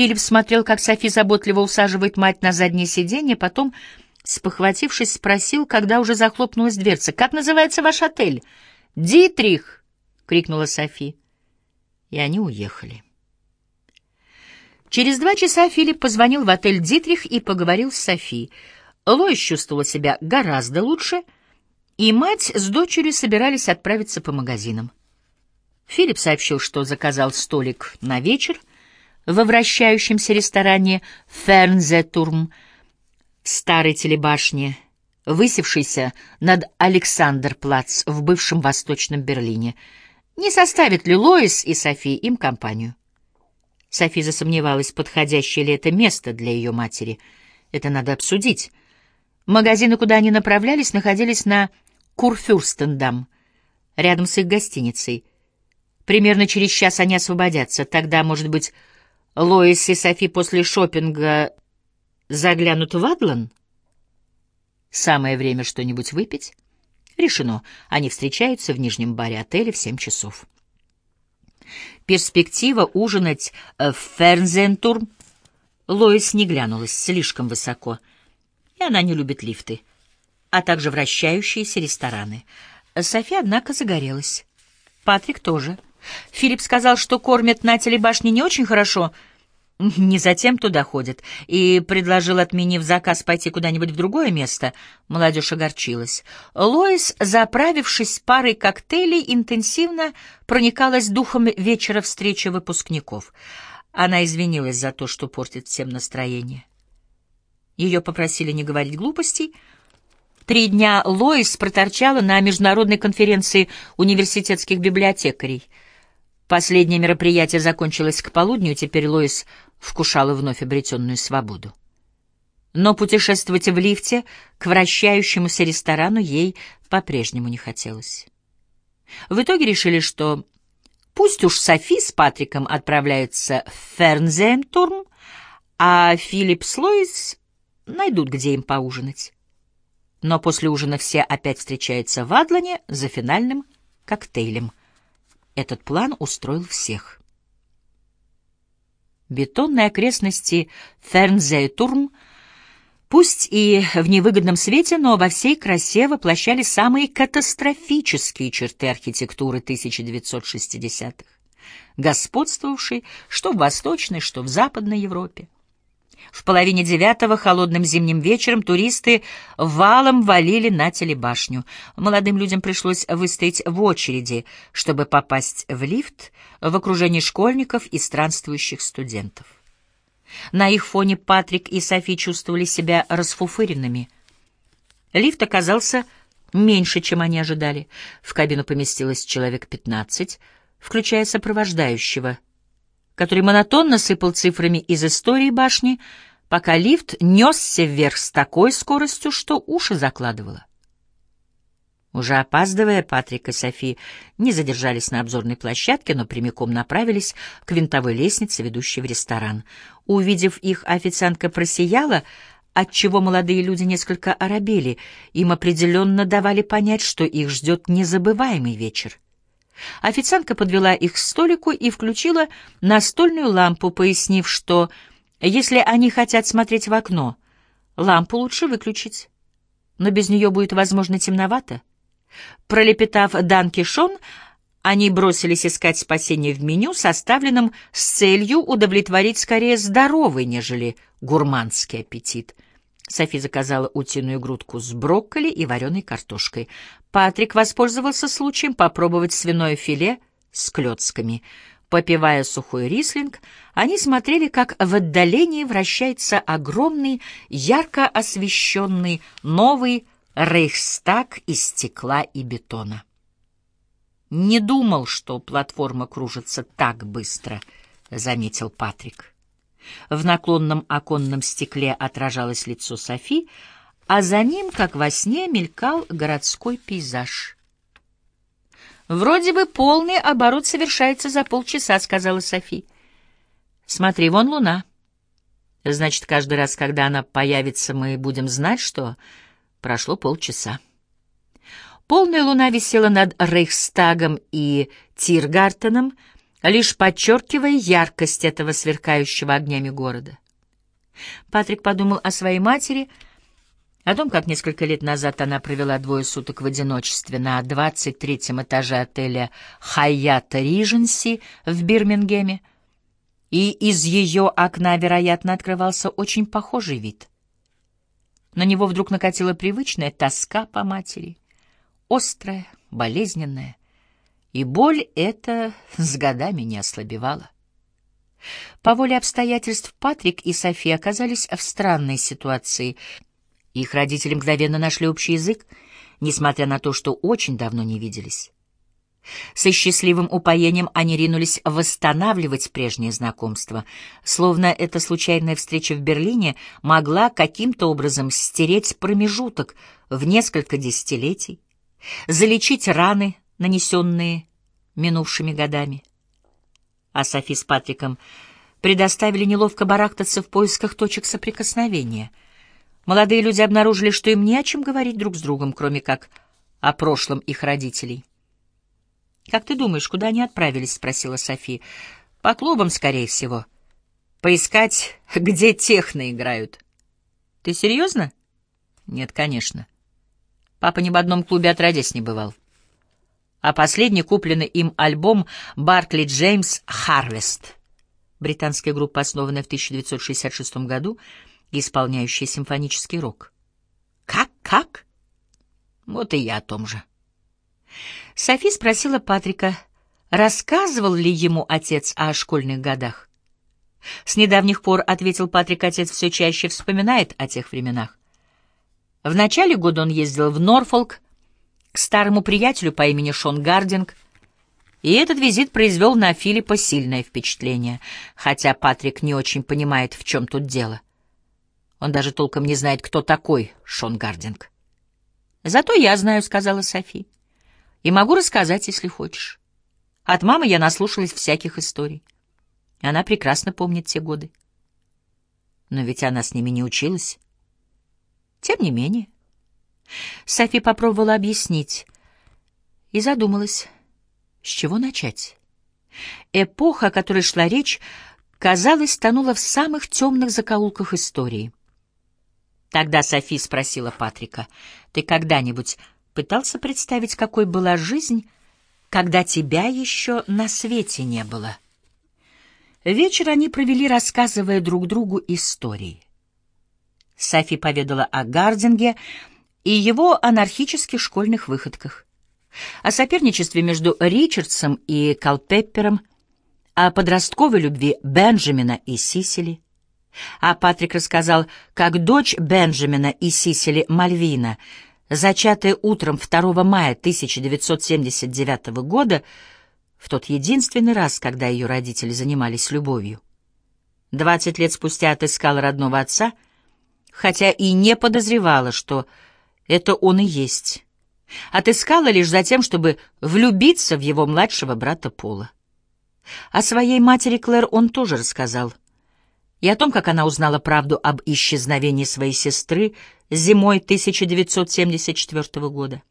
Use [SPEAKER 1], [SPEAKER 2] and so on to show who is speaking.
[SPEAKER 1] Филипп смотрел, как Софи заботливо усаживает мать на заднее сиденье, потом, спохватившись, спросил, когда уже захлопнулась дверца, «Как называется ваш отель?» «Дитрих!» — крикнула Софи. И они уехали. Через два часа Филипп позвонил в отель «Дитрих» и поговорил с Софи. Лоис чувствовала себя гораздо лучше, и мать с дочерью собирались отправиться по магазинам. Филипп сообщил, что заказал столик на вечер во вращающемся ресторане «Фернзетурм» старой телебашне, высевшейся над Александрплац в бывшем Восточном Берлине. Не составит ли Лоис и Софи им компанию? Софи засомневалась, подходящее ли это место для ее матери. Это надо обсудить. Магазины, куда они направлялись, находились на Курфюрстендам, рядом с их гостиницей. Примерно через час они освободятся. Тогда, может быть, Лоис и Софи после шопинга заглянут в Адлан? Самое время что-нибудь выпить? Решено. Они встречаются в нижнем баре отеля в семь часов. Перспектива ужинать в Фернзентурм Лоис не глянулась слишком высоко, и она не любит лифты, а также вращающиеся рестораны. София, однако, загорелась. Патрик тоже. Филипп сказал, что кормят на телебашне не очень хорошо — не затем туда ходит, и предложил, отменив заказ, пойти куда-нибудь в другое место. Молодежь огорчилась. Лоис, заправившись парой коктейлей, интенсивно проникалась духом вечера встречи выпускников. Она извинилась за то, что портит всем настроение. Ее попросили не говорить глупостей. Три дня Лоис проторчала на международной конференции университетских библиотекарей — Последнее мероприятие закончилось к полудню, теперь Лоис вкушала вновь обретенную свободу. Но путешествовать в лифте к вращающемуся ресторану ей по-прежнему не хотелось. В итоге решили, что пусть уж Софи с Патриком отправляются в Фернзеймтурм, а Филипп с Лоис найдут, где им поужинать. Но после ужина все опять встречаются в Адлане за финальным коктейлем — этот план устроил всех. Бетонные окрестности Фернзейтурм, пусть и в невыгодном свете, но во всей красе воплощали самые катастрофические черты архитектуры 1960-х, господствовавшей что в Восточной, что в Западной Европе. В половине девятого холодным зимним вечером туристы валом валили на телебашню. Молодым людям пришлось выстоять в очереди, чтобы попасть в лифт в окружении школьников и странствующих студентов. На их фоне Патрик и Софи чувствовали себя расфуфыренными. Лифт оказался меньше, чем они ожидали. В кабину поместилось человек пятнадцать, включая сопровождающего — который монотонно сыпал цифрами из истории башни, пока лифт несся вверх с такой скоростью, что уши закладывало. Уже опаздывая, Патрик и Софи не задержались на обзорной площадке, но прямиком направились к винтовой лестнице, ведущей в ресторан. Увидев их, официантка просияла, отчего молодые люди несколько оробели. Им определенно давали понять, что их ждет незабываемый вечер. Официантка подвела их к столику и включила настольную лампу, пояснив, что если они хотят смотреть в окно, лампу лучше выключить, но без нее будет, возможно, темновато. Пролепетав «Дан Кишон», они бросились искать спасение в меню, составленном с целью удовлетворить скорее здоровый, нежели гурманский аппетит — Софи заказала утиную грудку с брокколи и вареной картошкой. Патрик воспользовался случаем попробовать свиное филе с клетками. Попивая сухой рислинг, они смотрели, как в отдалении вращается огромный, ярко освещенный новый рейхстаг из стекла и бетона. «Не думал, что платформа кружится так быстро», — заметил Патрик. В наклонном оконном стекле отражалось лицо Софи, а за ним, как во сне, мелькал городской пейзаж. «Вроде бы полный оборот совершается за полчаса», — сказала Софи. «Смотри, вон луна. Значит, каждый раз, когда она появится, мы будем знать, что прошло полчаса». Полная луна висела над Рейхстагом и Тиргартеном, лишь подчеркивая яркость этого сверкающего огнями города. Патрик подумал о своей матери, о том, как несколько лет назад она провела двое суток в одиночестве на 23-м этаже отеля «Хайята Риженси» в Бирмингеме, и из ее окна, вероятно, открывался очень похожий вид. На него вдруг накатила привычная тоска по матери, острая, болезненная, и боль эта с годами не ослабевала. По воле обстоятельств Патрик и София оказались в странной ситуации. Их родители мгновенно нашли общий язык, несмотря на то, что очень давно не виделись. Со счастливым упоением они ринулись восстанавливать прежнее знакомство, словно эта случайная встреча в Берлине могла каким-то образом стереть промежуток в несколько десятилетий, залечить раны, нанесенные минувшими годами. А Софи с Патриком предоставили неловко барахтаться в поисках точек соприкосновения. Молодые люди обнаружили, что им не о чем говорить друг с другом, кроме как о прошлом их родителей. «Как ты думаешь, куда они отправились?» — спросила Софи. «По клубам, скорее всего. Поискать, где техно играют». «Ты серьезно?» «Нет, конечно. Папа ни в одном клубе отродясь не бывал. А последний купленный им альбом «Баркли Джеймс Харвест». Британская группа, основанная в 1966 году, исполняющая симфонический рок. «Как? Как?» «Вот и я о том же». Софи спросила Патрика, рассказывал ли ему отец о школьных годах. С недавних пор, ответил Патрик, отец все чаще вспоминает о тех временах. В начале года он ездил в Норфолк к старому приятелю по имени Шон Гардинг, и этот визит произвел на Филиппа сильное впечатление, хотя Патрик не очень понимает, в чем тут дело. Он даже толком не знает, кто такой Шон Гардинг. «Зато я знаю», — сказала Софи. И могу рассказать, если хочешь. От мамы я наслушалась всяких историй. Она прекрасно помнит те годы. Но ведь она с ними не училась. Тем не менее. Софи попробовала объяснить и задумалась, с чего начать. Эпоха, о которой шла речь, казалось, тонула в самых темных закоулках истории. Тогда Софи спросила Патрика, «Ты когда-нибудь пытался представить, какой была жизнь, когда тебя еще на свете не было. Вечер они провели, рассказывая друг другу истории. Софи поведала о Гардинге и его анархических школьных выходках, о соперничестве между Ричардсом и Калпеппером, о подростковой любви Бенджамина и Сисили. А Патрик рассказал, как дочь Бенджамина и Сисили, Мальвина, зачатая утром 2 мая 1979 года, в тот единственный раз, когда ее родители занимались любовью. Двадцать лет спустя отыскала родного отца, хотя и не подозревала, что это он и есть. Отыскала лишь за тем, чтобы влюбиться в его младшего брата Пола. О своей матери Клэр он тоже рассказал — и о том, как она узнала правду об исчезновении своей сестры зимой 1974 года.